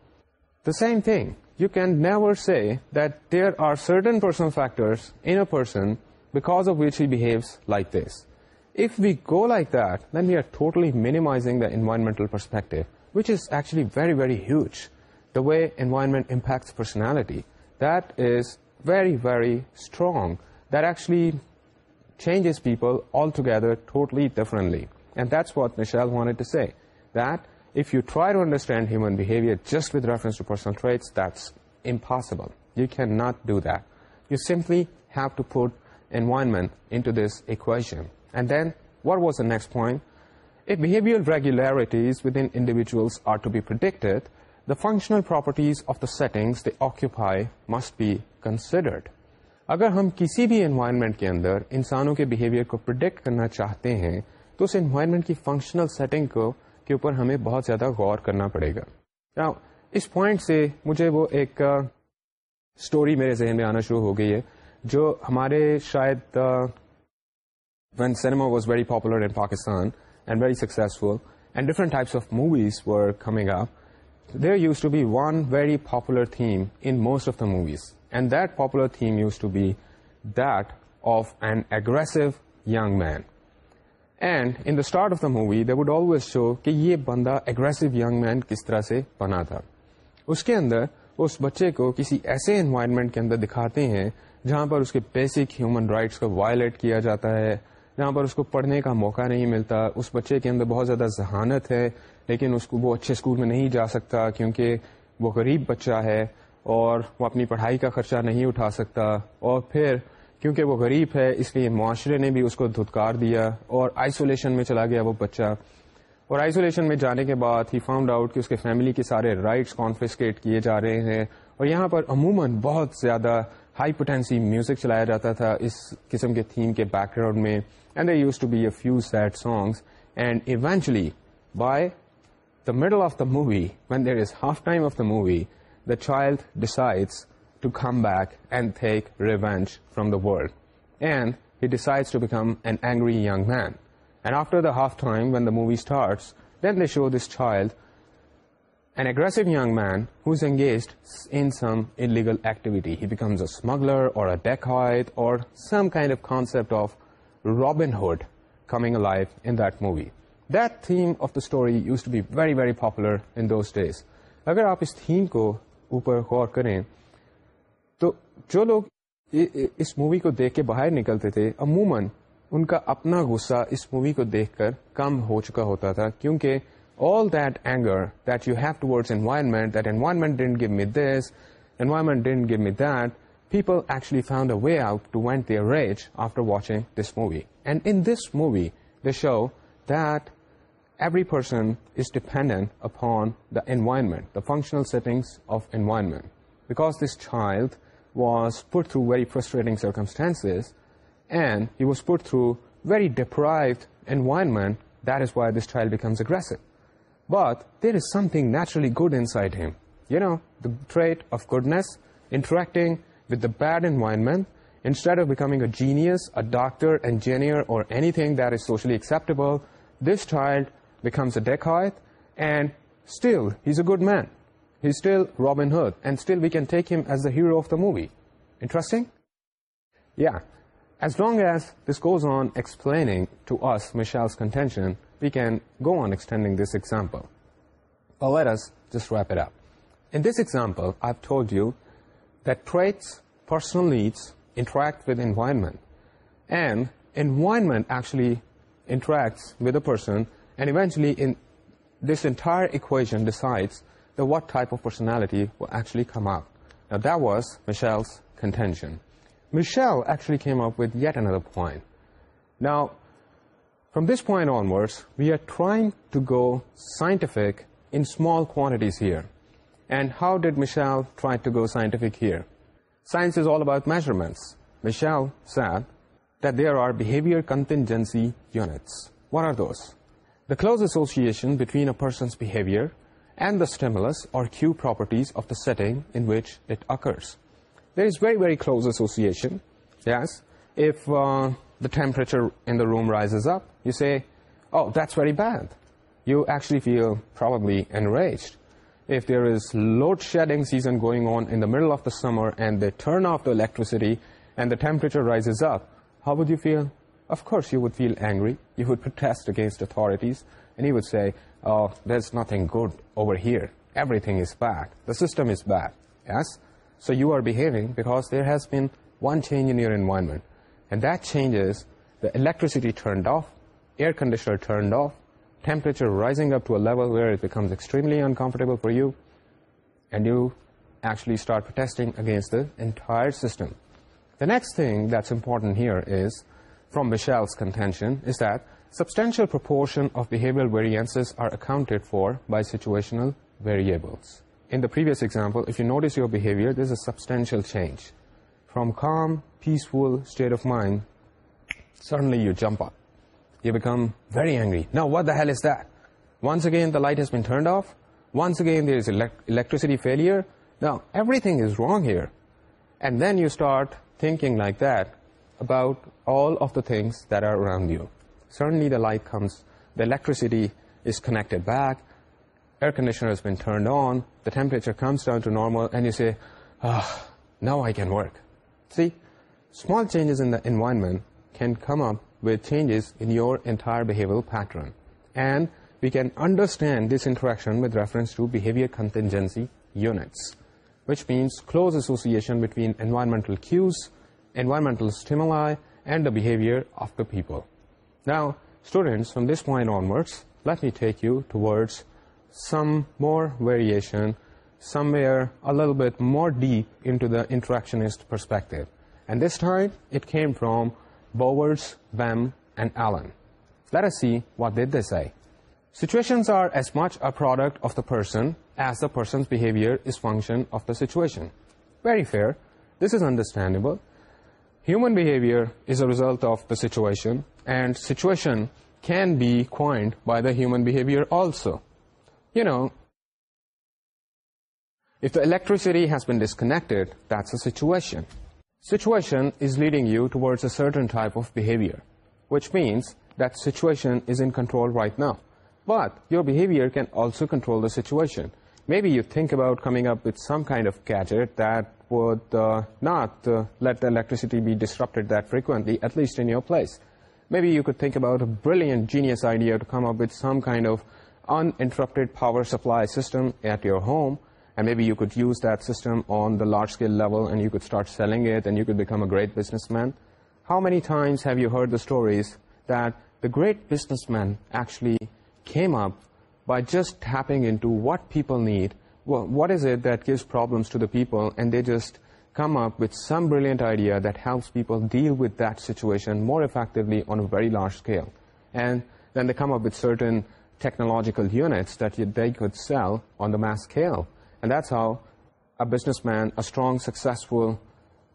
The same thing you can never say that there are certain personal factors in a person because of which he behaves like this. If we go like that, then we are totally minimizing the environmental perspective, which is actually very, very huge. The way environment impacts personality, that is very, very strong. That actually changes people altogether totally differently. And that's what Michelle wanted to say, that if you try to understand human behavior just with reference to personal traits, that's impossible you can not do that you simply have to regularities within individuals individuals are to be the the functional properties of the they occupy must be considered اگر ہم کسی بھی environment کے اندر انسانوں کے behaviour کو predict کرنا چاہتے ہیں تو اس انوائرمنٹ کی فنکشنل سیٹنگ کو کے اوپر ہمیں بہت زیادہ غور کرنا پڑے گا اس پوائنٹ سے مجھے وہ ایک اسٹوری میرے ذہن میں آنا شروع ہو گئی ہے جو ہمارے شاید when cinema was very popular in Pakistan and very successful and different types of movies were coming up there used to be one very popular theme in most of the movies and that popular theme used to be that of an aggressive young man and in the start of the movie they would always show کہ یہ بندہ aggressive young مین کس طرح سے بنا تھا اس کے اندر اس بچے کو کسی ایسے انوائرمنٹ کے اندر دکھاتے ہیں جہاں پر اس کے بیسک ہیومن رائٹس کو وائلیٹ کیا جاتا ہے جہاں پر اس کو پڑھنے کا موقع نہیں ملتا اس بچے کے اندر بہت زیادہ ذہانت ہے لیکن اس کو وہ اچھے اسکول میں نہیں جا سکتا کیونکہ وہ غریب بچہ ہے اور وہ اپنی پڑھائی کا خرچہ نہیں اٹھا سکتا اور پھر کیونکہ وہ غریب ہے اس لیے معاشرے نے بھی اس کو دھتکار دیا اور آئسولیشن میں چلا گیا وہ بچہ اور آئسولیشن میں جانے کے بعد ہی فاؤنڈ آؤٹ کہ اس کے فیملی کے سارے رائٹس کانفیسکیٹ کیے جا رہے ہیں اور یہاں پر عموماً بہت زیادہ ہائی پوٹینسی میوزک چلایا جاتا تھا اس قسم کے تھیم کے بیک گراؤنڈ میں and they used to be a few sad songs and eventually by the middle of the movie when there is half time of the movie the child decides to come back and take revenge from the world and he to become an angry young man and after the half time when the movie start they show this child an angry young man who's engaged in some illegal activity smuggler اور deck some kind of concept of Robin Hood coming life in the theme of the story used to be very very پاپولرز اگر آپ اس theme کو اوپر غور کریں تو جو لوگ اس مووی کو دیکھ کے باہر نکلتے تھے عمومن ان کا اپنا غصہ اس مووی کو دیکھ کر کم ہو چکا ہوتا تھا کیونکہ all that anger that you have towards environment that environment environment gave me this environment environment gave me that people actually found a way out to vent their rage after watching this movie and in this movie the show that every person is dependent upon the environment the functional settings of environment because this child was put through very frustrating circumstance and he was put through very deprived environment. That is why this child becomes aggressive. But there is something naturally good inside him. You know, the trait of goodness, interacting with the bad environment, instead of becoming a genius, a doctor, engineer, or anything that is socially acceptable, this child becomes a dacoit, and still, he's a good man. He's still Robin Hood, and still we can take him as the hero of the movie. Interesting? Yeah. As long as this goes on explaining to us Michel's contention, we can go on extending this example. But let us just wrap it up. In this example, I've told you that traits, personal needs, interact with environment. And environment actually interacts with a person, and eventually in this entire equation decides what type of personality will actually come out. Now that was Michel's contention. Michel actually came up with yet another point. Now, from this point onwards, we are trying to go scientific in small quantities here. And how did Michel try to go scientific here? Science is all about measurements. Michel said that there are behavior contingency units. What are those? The close association between a person's behavior and the stimulus or cue properties of the setting in which it occurs. There is very, very close association, yes. If uh, the temperature in the room rises up, you say, oh, that's very bad. You actually feel probably enraged. If there is load shedding season going on in the middle of the summer and they turn off the electricity and the temperature rises up, how would you feel? Of course you would feel angry, you would protest against authorities, and you would say, oh, there's nothing good over here, everything is bad, the system is bad, yes? So you are behaving because there has been change environment دینج is electricity turned off air conditioner turned off temperature rising appear extremely uncomfortable for you and you ایچولیگ against your system the next thing that's فرومس conventional proportion آفیویئر variance are account for by situational variables in the previous example, if you notice your behavior, there's a substantial change. From calm, peaceful state of mind, suddenly you jump up. You become very angry. Now what the hell is that? Once again, the light has been turned off. Once again, there is electricity failure. Now, everything is wrong here. And then you start thinking like that about all of the things that are around you. Suddenly the light comes, the electricity is connected back, air conditioner has been turned on, the temperature comes down to normal, and you say, ah, now I can work. See, small changes in the environment can come up with changes in your entire behavioral pattern. And we can understand this interaction with reference to behavior contingency units, which means close association between environmental cues, environmental stimuli, and the behavior of the people. Now, students, from this point onwards, let me take you towards some more variation, somewhere a little bit more deep into the interactionist perspective. And this time, it came from Bowers, Bem, and Allen. Let us see what did they say. Situations are as much a product of the person as the person's behavior is function of the situation. Very fair. This is understandable. Human behavior is a result of the situation, and situation can be coined by the human behavior also. You know, if the electricity has been disconnected, that's a situation. Situation is leading you towards a certain type of behavior, which means that situation is in control right now. But your behavior can also control the situation. Maybe you think about coming up with some kind of gadget that would uh, not uh, let the electricity be disrupted that frequently, at least in your place. Maybe you could think about a brilliant, genius idea to come up with some kind of uninterrupted power supply system at your home, and maybe you could use that system on the large-scale level, and you could start selling it, and you could become a great businessman. How many times have you heard the stories that the great businessman actually came up by just tapping into what people need? Well, what is it that gives problems to the people, and they just come up with some brilliant idea that helps people deal with that situation more effectively on a very large scale. And then they come up with certain technological units that they could sell on the mass scale. And that's how a businessman, a strong, successful,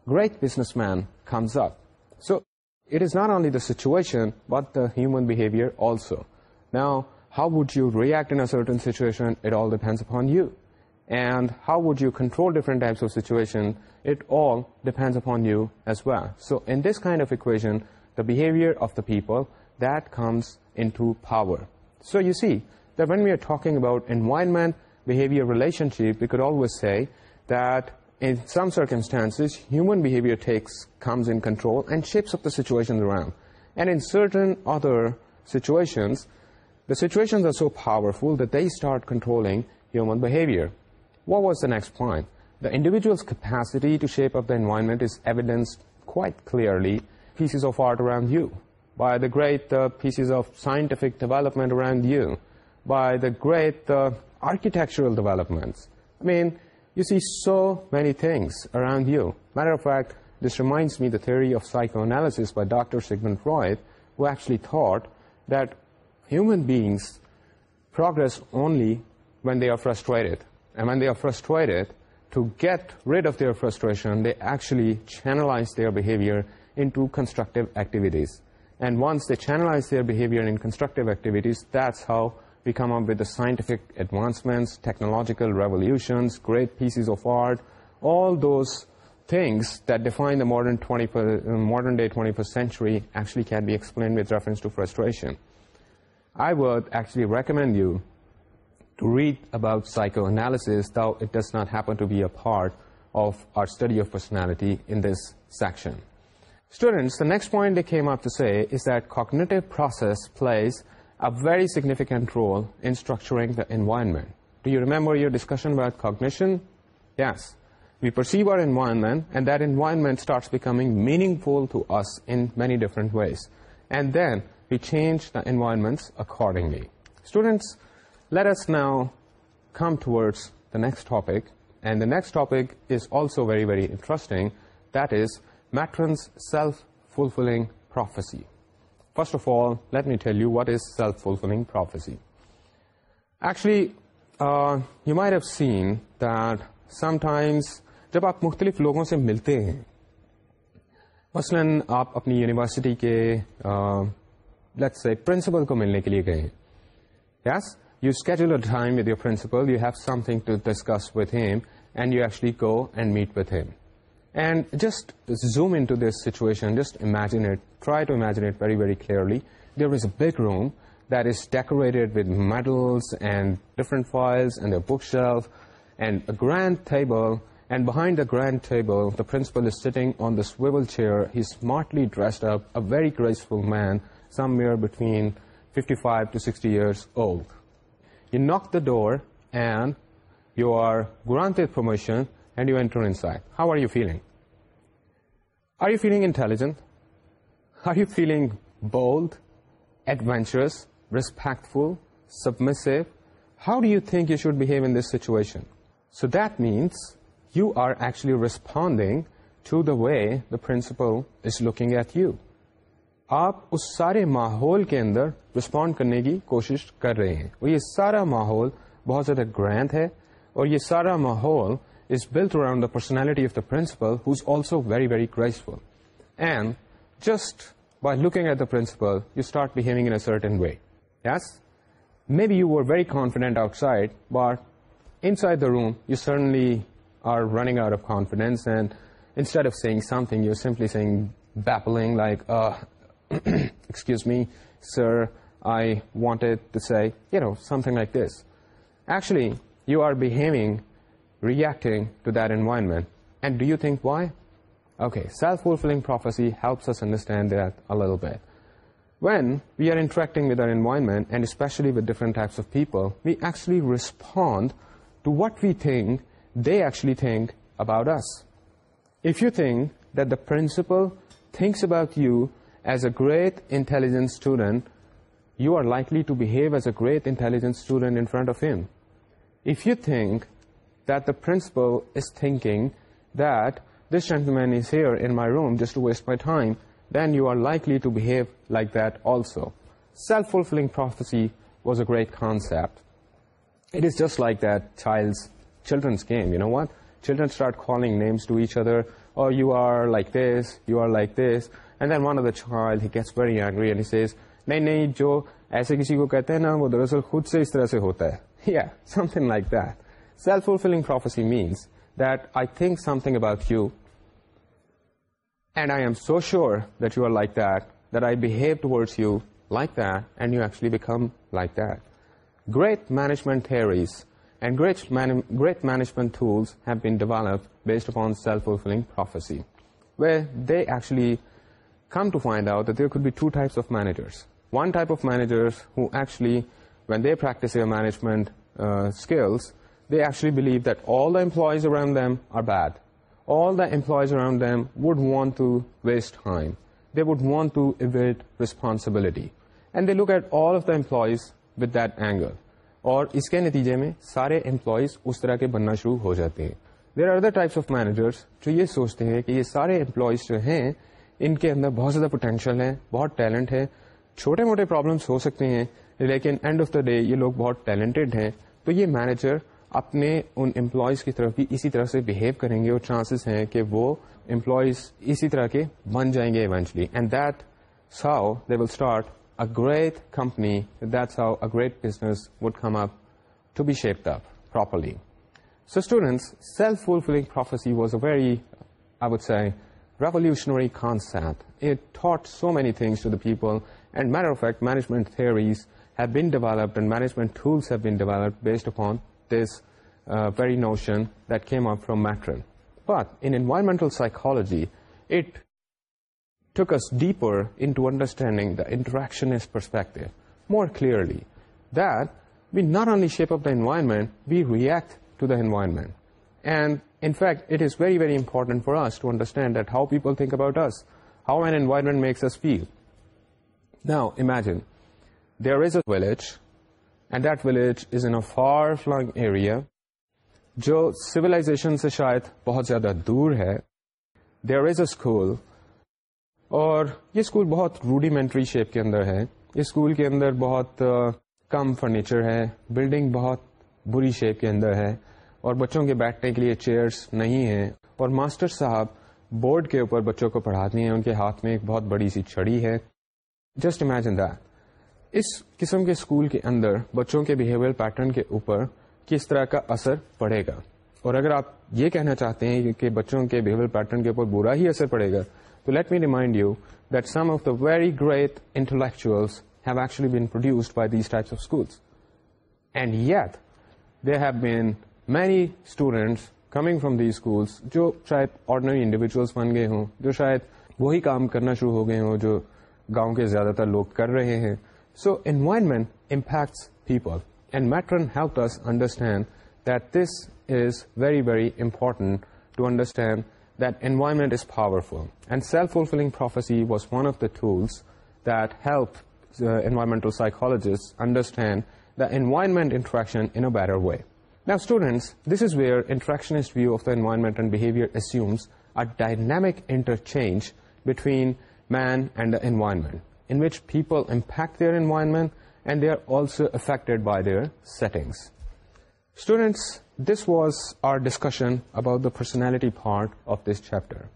great businessman comes up. So it is not only the situation, but the human behavior also. Now, how would you react in a certain situation? It all depends upon you. And how would you control different types of situation? It all depends upon you as well. So in this kind of equation, the behavior of the people, that comes into power. So you see that when we are talking about environment, behavior, relationship, we could always say that in some circumstances, human behavior comes in control and shapes up the situations around. And in certain other situations, the situations are so powerful that they start controlling human behavior. What was the next point? The individual's capacity to shape up the environment is evidenced quite clearly. Pieces of art around you by the great uh, pieces of scientific development around you, by the great uh, architectural developments. I mean, you see so many things around you. Matter of fact, this reminds me the theory of psychoanalysis by Dr. Sigmund Freud, who actually thought that human beings progress only when they are frustrated. And when they are frustrated, to get rid of their frustration, they actually channelize their behavior into constructive activities. And once they channelize their behavior in constructive activities, that's how we come up with the scientific advancements, technological revolutions, great pieces of art, all those things that define the modern-day uh, 21st century actually can be explained with reference to frustration. I would actually recommend you to read about psychoanalysis, though it does not happen to be a part of our study of personality in this section. Students, the next point they came up to say is that cognitive process plays a very significant role in structuring the environment. Do you remember your discussion about cognition? Yes. We perceive our environment, and that environment starts becoming meaningful to us in many different ways. And then we change the environments accordingly. Students, let us now come towards the next topic. And the next topic is also very, very interesting. That is میٹرنس self fulfilling prophecy first of all let me tell you might is self fulfilling sometimes جب آپ مختلف لوگوں سے ملتے ہیں مثلاً آپ اپنی یونیورسٹی کے پرنسپل کو ملنے کے لیے گئے ہیں yes you asked time with your principal you have something to discuss with him and you actually go and meet with him And just zoom into this situation, just imagine it, try to imagine it very, very clearly. There is a big room that is decorated with medals and different files and a bookshelf and a grand table. And behind the grand table, the principal is sitting on the swivel chair. He's smartly dressed up, a very graceful man, somewhere between 55 to 60 years old. You knock the door and you are granted permission and you enter inside how are you feeling are you feeling intelligent are you feeling bold adventurous respectful submissive how do you think you should behave in this situation so that means you are actually responding to the way the principal is looking at you آپ اس سارے ماحول کے اندر respond کرنے کی کوشش کر رہے ہیں اور یہ سارا ماحول بہت زیادہ گرانڈ ہے اور یہ سارا ماحول is built around the personality of the principal, who's also very, very graceful. And just by looking at the principal, you start behaving in a certain way. Yes? Maybe you were very confident outside, but inside the room, you certainly are running out of confidence, and instead of saying something, you're simply saying, babbling, like, uh, excuse me, sir, I wanted to say, you know, something like this. Actually, you are behaving reacting to that environment. And do you think why? Okay, self-fulfilling prophecy helps us understand that a little bit. When we are interacting with our environment, and especially with different types of people, we actually respond to what we think they actually think about us. If you think that the principal thinks about you as a great intelligent student, you are likely to behave as a great intelligent student in front of him. If you think principal is thinking this man is انائی room جسٹائن then you are لائکلیو like that also self fulfilling it is just like that child children's game you know what children start names like this you are like this and then one of the child نئی نئی جو ایسے کسی کو کہتے ہیں نا وہ دراصل خود سے اس طرح سے ہوتا ہے Self-fulfilling prophecy means that I think something about you, and I am so sure that you are like that, that I behave towards you like that, and you actually become like that. Great management theories and great management tools have been developed based upon self-fulfilling prophecy, where they actually come to find out that there could be two types of managers. One type of managers who actually, when they practice their management uh, skills, کے نتیجے میں بننا شروع ہو جاتے ہیں there are other types of managers جو یہ سوچتے ہیں کہ یہ سارے ان کے اندر بہت زیادہ پوٹینشیل ہے بہت ٹیلنٹ ہے چھوٹے موٹے پرابلمس ہو سکتے ہیں لیکن اینڈ آف دا ڈے یہ لوگ بہت ٹیلنٹڈ ہیں تو یہ مینیجر اپنے ان امپلائیز کی طرف بھی اسی طرح سے بہیو کریں گے اور چانسز ہیں کہ وہ امپلائیز اسی طرح کے بن جائیں گے eventually and that so they will start a great company that so a great business would come up to be shaped up properly so students self fulfilling prophecy was a very I would say revolutionary concept. It taught so many things to the people and matter of fact, management theories have been developed and management tools have been developed based upon this uh, very notion that came up from Matron. But in environmental psychology, it took us deeper into understanding the interactionist perspective more clearly, that we not only shape up the environment, we react to the environment. And in fact, it is very, very important for us to understand that how people think about us, how an environment makes us feel. Now imagine there is a village and that village area جو solution سے شاید بہت زیادہ دور ہے there is a school اور یہ school بہت روڈیمینٹری شیپ کے اندر ہے اس اسکول کے اندر بہت کم فرنیچر ہے بلڈنگ بہت بری شیپ کے اندر ہے اور بچوں کے بیٹھنے کے لیے چیئرس نہیں ہیں اور ماسٹر صاحب بورڈ کے اوپر بچوں کو پڑھاتے ہیں ان کے ہاتھ میں ایک بہت بڑی سی چڑی ہے جسٹ امیجن دیٹ اس قسم کے اسکول کے اندر بچوں کے بہیویئر پیٹرن کے اوپر کس طرح کا اثر پڑے گا اور اگر آپ یہ کہنا چاہتے ہیں کہ بچوں کے بہیویئر پیٹرن کے اوپر برا ہی اثر پڑے گا تو let me remind you that some of the very great intellectuals have actually been produced by these types of schools and yet they have been many students coming from the schools جو شاید ordinary individuals بن گئے ہوں جو شاید وہی کام کرنا شروع ہو گئے ہوں جو گاؤں کے زیادہ تر لوگ کر رہے ہیں So environment impacts people, and Matron helped us understand that this is very, very important to understand that environment is powerful. And self-fulfilling prophecy was one of the tools that helped uh, environmental psychologists understand the environment interaction in a better way. Now students, this is where interactionist view of the environment and behavior assumes a dynamic interchange between man and the environment. in which people impact their environment and they are also affected by their settings. Students, this was our discussion about the personality part of this chapter.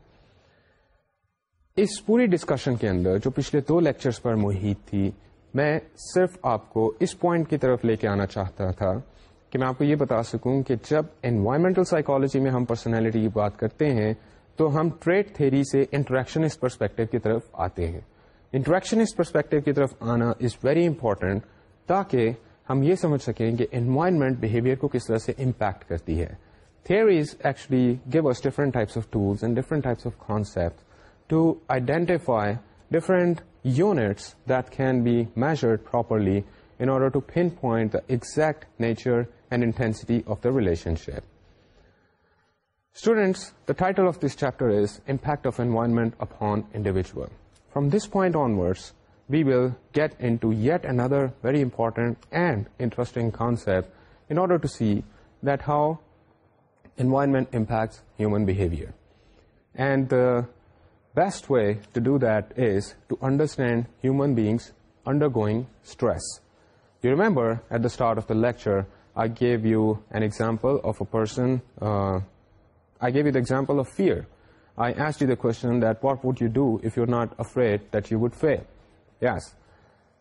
اس پوری discussion کے اندر جو پچھلے دو lectures پر محیط تھی میں صرف آپ کو اس پوائنٹ کی طرف لے کے آنا چاہتا تھا کہ میں آپ کو یہ بتا سکوں کہ جب انوائرمنٹل سائیکالوجی میں ہم پرسنالٹی کی بات کرتے ہیں تو ہم ٹریڈ تھیری سے انٹریکشنس پرسپیکٹو کی طرف آتے ہیں انٹریکشن اس پرسپیکٹو کی طرف آنا از ویری امپورٹنٹ تاکہ ہم یہ سمجھ سکیں کہ انوائرمنٹ بہیویئر کو کس طرح سے امپیکٹ کرتی ہے theories actually gave us different types of tools and different types of concept to identify different units that can be measured properly in order to pinpoint the exact nature and intensity of the relationship students the title of this chapter is impact of environment upon individual From this point onwards, we will get into yet another very important and interesting concept in order to see that how environment impacts human behavior. And the best way to do that is to understand human beings undergoing stress. You remember at the start of the lecture, I gave you uh, the example of fear. I asked you the question that what would you do if you're not afraid that you would fail? Yes.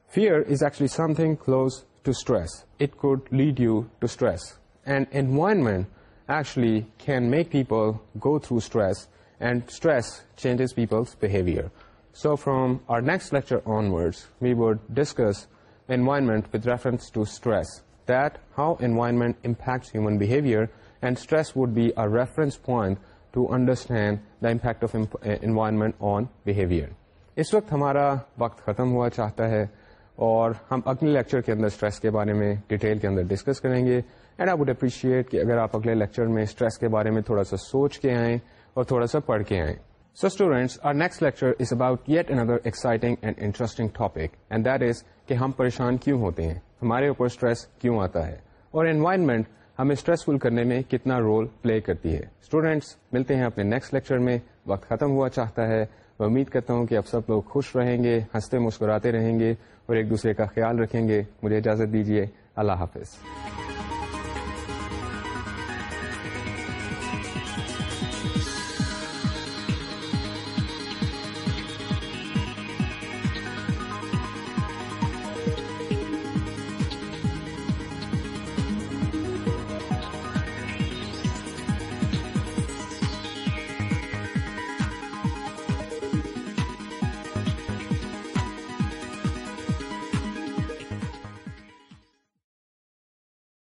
Fear is actually something close to stress. It could lead you to stress. And environment actually can make people go through stress, and stress changes people's behavior. So from our next lecture onwards, we would discuss environment with reference to stress, that how environment impacts human behavior, and stress would be a reference point to understand the impact of environment on behaviour اس وقت ہمارا وقت ختم ہوا چاہتا ہے اور ہم اگلے لیکچر کے اندر اسٹریس کے بارے میں ڈیٹیل کے اندر ڈسکس کریں گے اینڈ آئی وڈ اپریشیٹ کہ اگر آپ اگلے لیکچر میں اسٹریس کے بارے میں تھوڑا سا سوچ کے آئیں اور تھوڑا سا پڑھ کے آئیں so students our next lecture is about yet another exciting and interesting topic and that is کہ ہم پریشان کیوں ہوتے ہیں ہمارے اوپر اسٹریس کیوں آتا ہے اور انوائرمنٹ ہمیں اسٹریسفل کرنے میں کتنا رول پلے کرتی ہے اسٹوڈینٹس ملتے ہیں اپنے نیکسٹ لیکچر میں وقت ختم ہوا چاہتا ہے میں امید کرتا ہوں کہ آپ سب لوگ خوش رہیں گے ہنستے مسکراتے رہیں گے اور ایک دوسرے کا خیال رکھیں گے مجھے اجازت دیجیے اللہ حافظ